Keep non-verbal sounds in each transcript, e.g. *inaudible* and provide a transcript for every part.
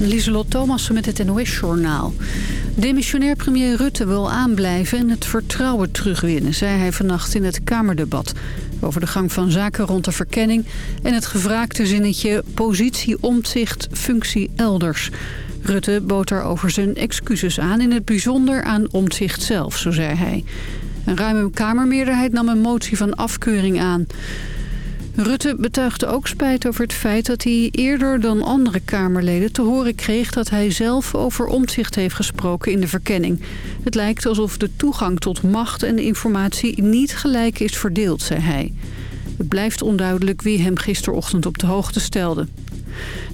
Lieselot Thomassen met het NOS-journaal. Demissionair premier Rutte wil aanblijven en het vertrouwen terugwinnen... zei hij vannacht in het Kamerdebat... over de gang van zaken rond de verkenning... en het gevraagde zinnetje positie omzicht, functie elders. Rutte bood daarover zijn excuses aan... in het bijzonder aan omzicht zelf, zo zei hij. Een ruime Kamermeerderheid nam een motie van afkeuring aan... Rutte betuigde ook spijt over het feit dat hij eerder dan andere Kamerleden te horen kreeg dat hij zelf over omzicht heeft gesproken in de verkenning. Het lijkt alsof de toegang tot macht en informatie niet gelijk is verdeeld, zei hij. Het blijft onduidelijk wie hem gisterochtend op de hoogte stelde.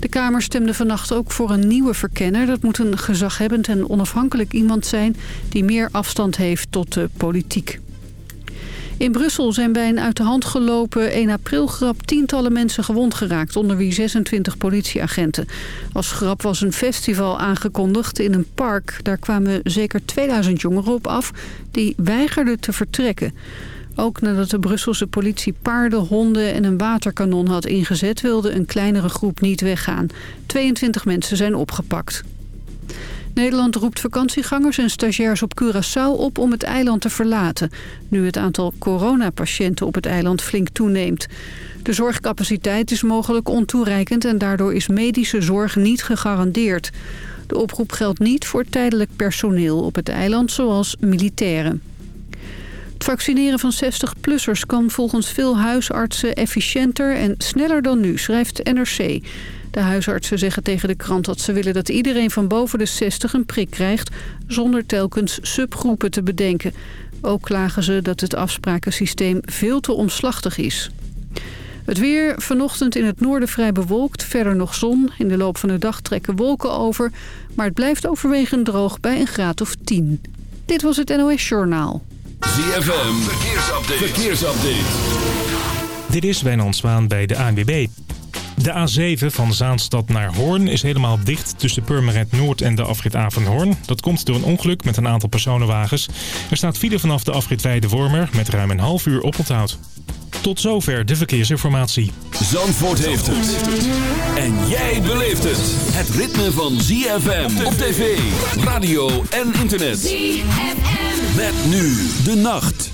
De Kamer stemde vannacht ook voor een nieuwe verkenner. Dat moet een gezaghebbend en onafhankelijk iemand zijn die meer afstand heeft tot de politiek. In Brussel zijn bij een uit de hand gelopen 1 april grap tientallen mensen gewond geraakt, onder wie 26 politieagenten. Als grap was een festival aangekondigd in een park. Daar kwamen zeker 2000 jongeren op af die weigerden te vertrekken. Ook nadat de Brusselse politie paarden, honden en een waterkanon had ingezet... wilde een kleinere groep niet weggaan. 22 mensen zijn opgepakt. Nederland roept vakantiegangers en stagiairs op Curaçao op om het eiland te verlaten. Nu het aantal coronapatiënten op het eiland flink toeneemt. De zorgcapaciteit is mogelijk ontoereikend en daardoor is medische zorg niet gegarandeerd. De oproep geldt niet voor tijdelijk personeel op het eiland zoals militairen. Het vaccineren van 60-plussers kan volgens veel huisartsen efficiënter en sneller dan nu, schrijft NRC. De huisartsen zeggen tegen de krant dat ze willen dat iedereen van boven de 60 een prik krijgt... zonder telkens subgroepen te bedenken. Ook klagen ze dat het afsprakensysteem veel te omslachtig is. Het weer vanochtend in het noorden vrij bewolkt, verder nog zon. In de loop van de dag trekken wolken over, maar het blijft overwegend droog bij een graad of 10. Dit was het NOS Journaal. ZFM, verkeersupdate. verkeersupdate. Dit is Wijnand Zwaan bij de ANWB. De A7 van Zaanstad naar Hoorn is helemaal dicht tussen Purmerend Noord en de afrit Avenhoorn. Dat komt door een ongeluk met een aantal personenwagens. Er staat file vanaf de afrit Weide-Wormer met ruim een half uur oponthoud. Tot zover de verkeersinformatie. Zandvoort heeft het. En jij beleeft het. Het ritme van ZFM op tv, radio en internet. ZFM. Met nu de nacht.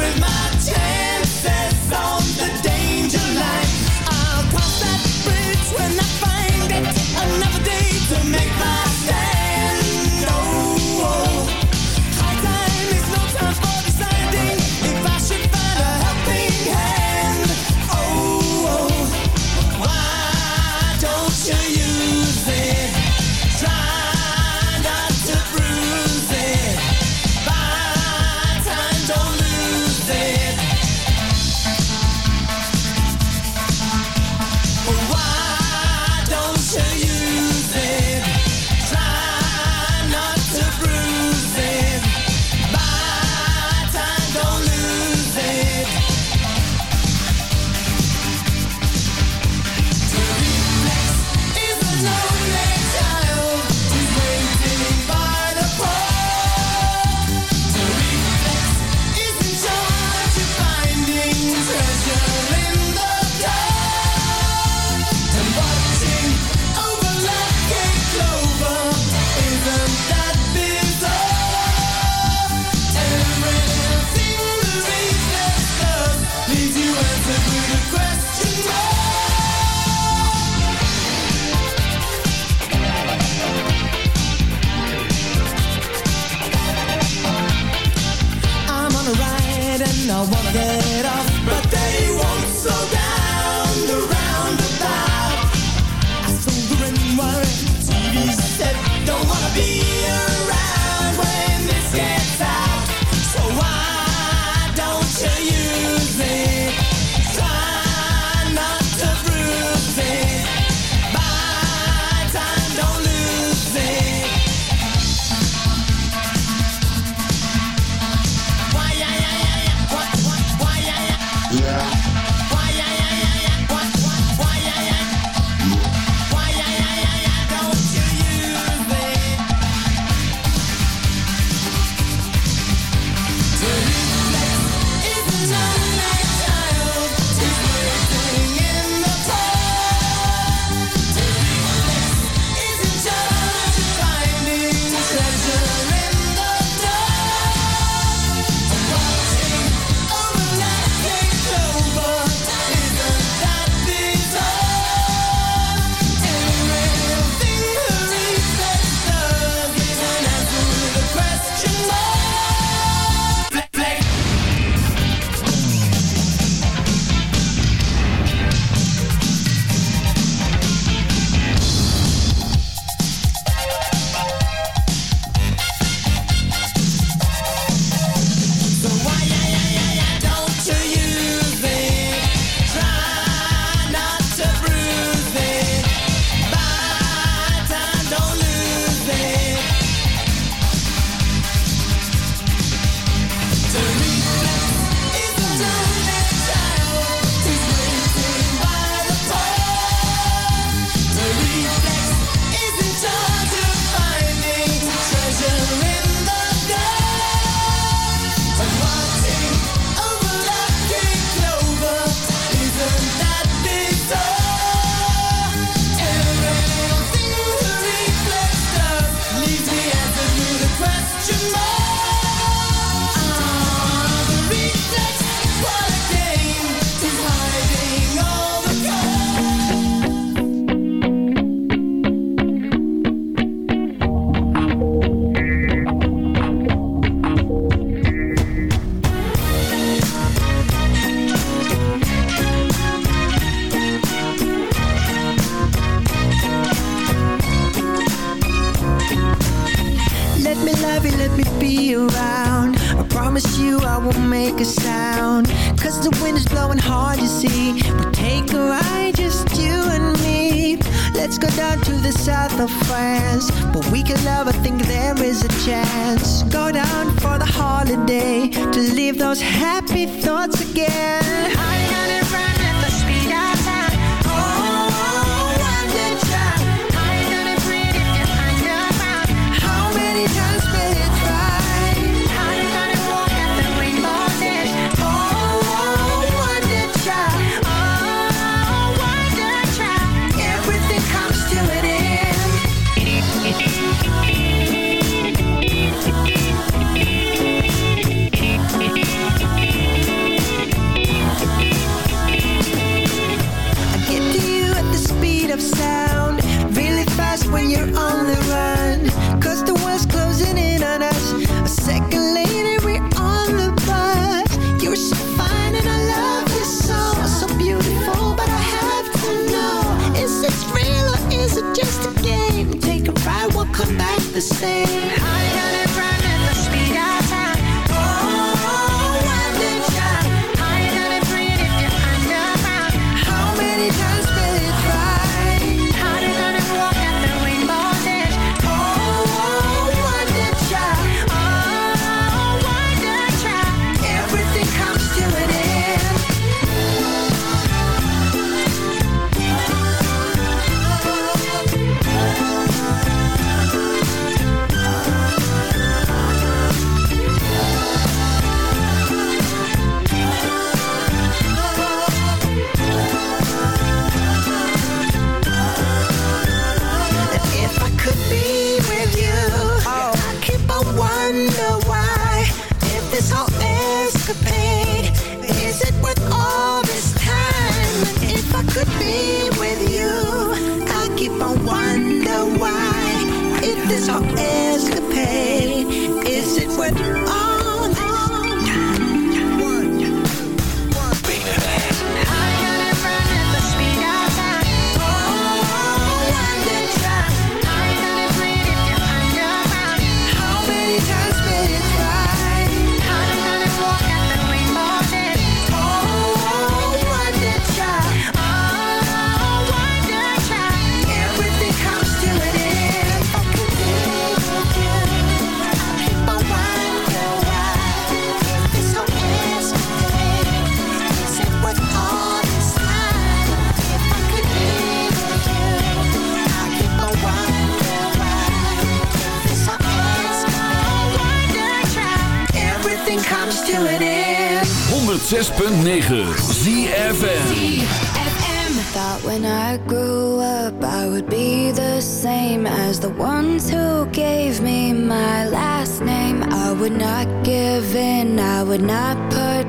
with my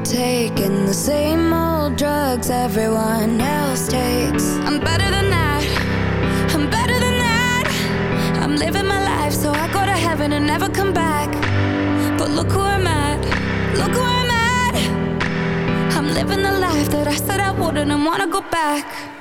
taking the same old drugs everyone else takes. I'm better than that. I'm better than that. I'm living my life so I go to heaven and never come back. But look who I'm at. Look who I'm at. I'm living the life that I said I wouldn't and wanna go back.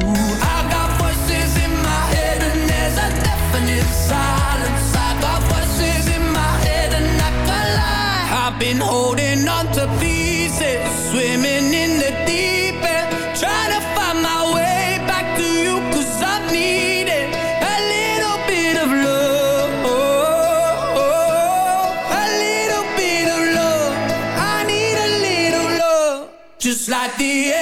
been holding on to pieces, swimming in the deep end, trying to find my way back to you, cause I've needed A little bit of love, a little bit of love, I need a little love, just like the air.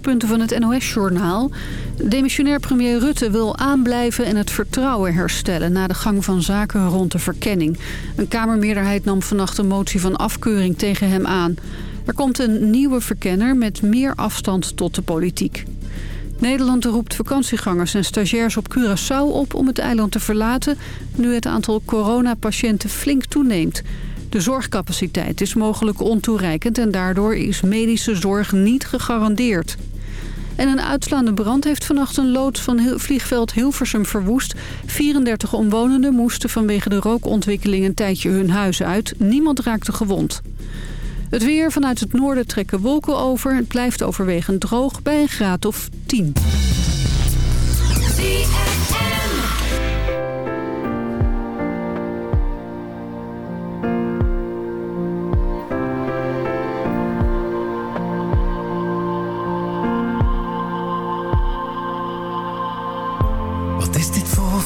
Hoofdpunten van het NOS-journaal. Demissionair premier Rutte wil aanblijven en het vertrouwen herstellen... na de gang van zaken rond de verkenning. Een Kamermeerderheid nam vannacht een motie van afkeuring tegen hem aan. Er komt een nieuwe verkenner met meer afstand tot de politiek. Nederland roept vakantiegangers en stagiairs op Curaçao op om het eiland te verlaten... nu het aantal coronapatiënten flink toeneemt. De zorgcapaciteit is mogelijk ontoereikend en daardoor is medische zorg niet gegarandeerd. En een uitslaande brand heeft vannacht een loods van vliegveld Hilversum verwoest. 34 omwonenden moesten vanwege de rookontwikkeling een tijdje hun huis uit. Niemand raakte gewond. Het weer vanuit het noorden trekken wolken over. Het blijft overwegend droog bij een graad of 10.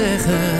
zeggen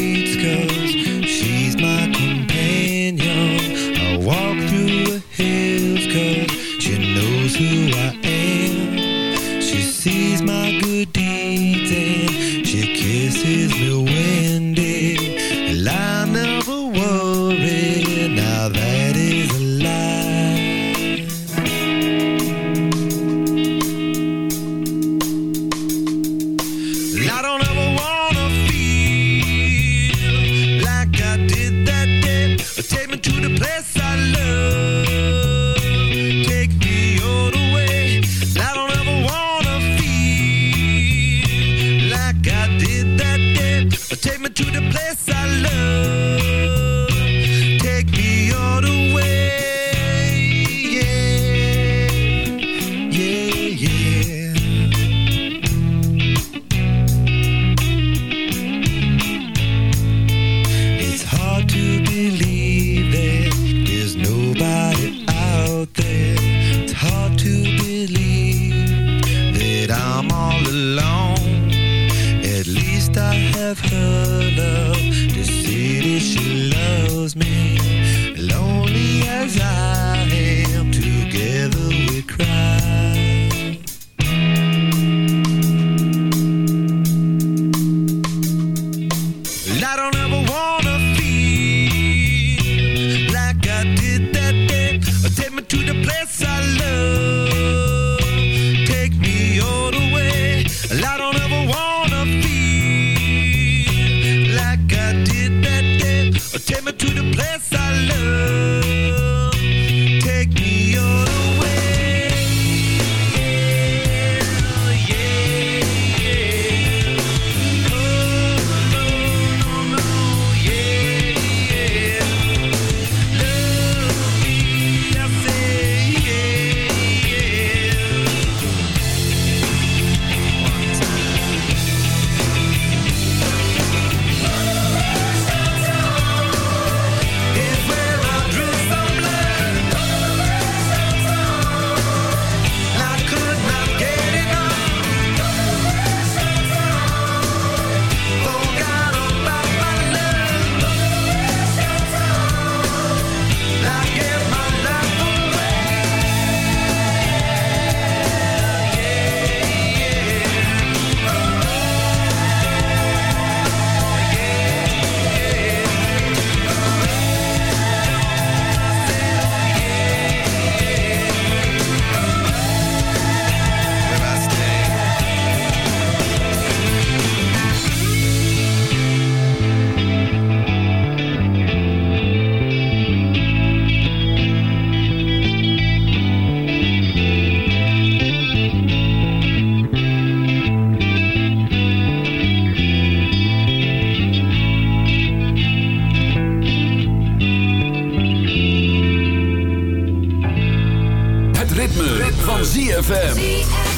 ritme, van ZFM.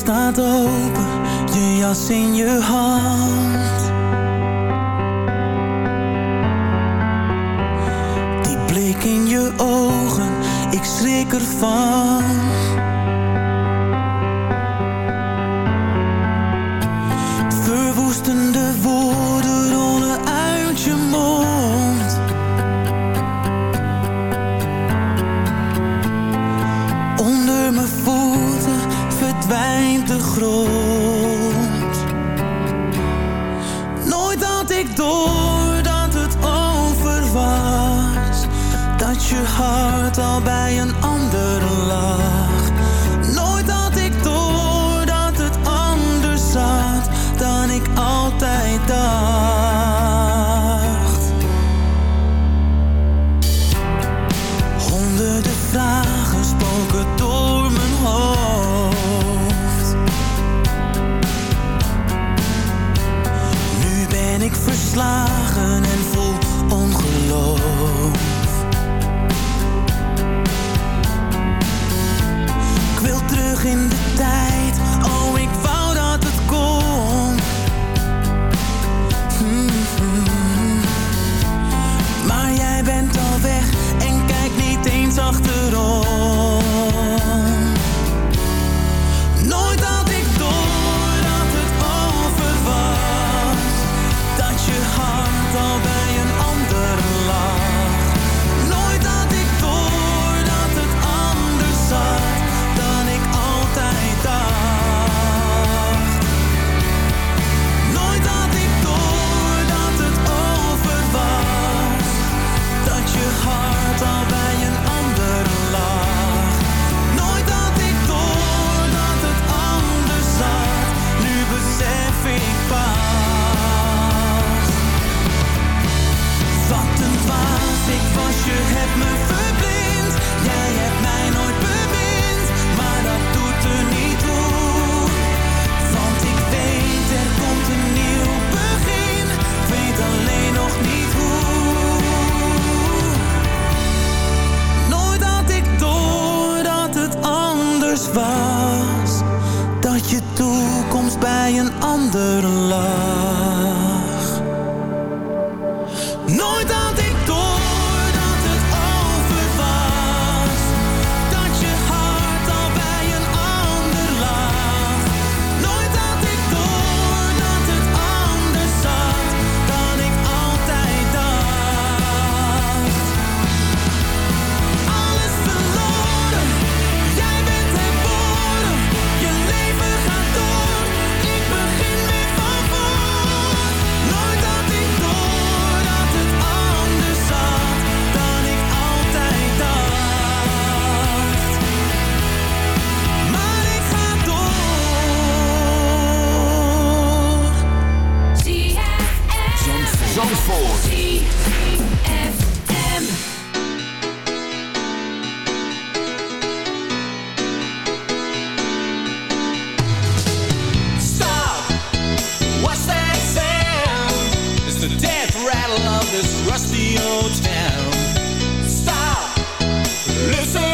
staat open, je jas in je hand. Die blik in je ogen, ik schrik ervan. Rattle of this rusty old town. Stop! Listen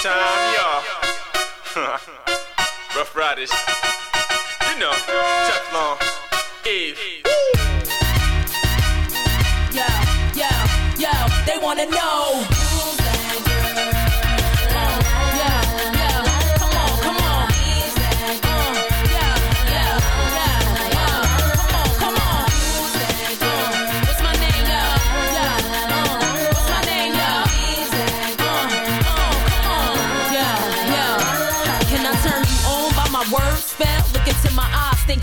time, y'all. *laughs* Rough Riders. You know, Teflon, Eve.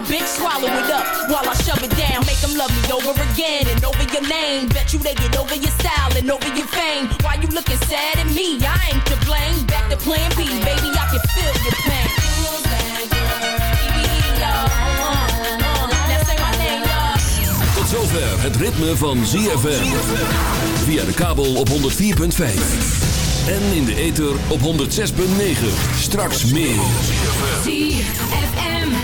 bitch swallow it up while I shove it down. Make them love me over again and over your name. Bet you they get over your style and over your fame. Why you looking sad at me? I ain't to blame. Back to plan B, baby, I can feel your pain. Tot zover het ritme van ZFM. Via de kabel op 104.5. En in de ether op 106.9. Straks meer. ZFM.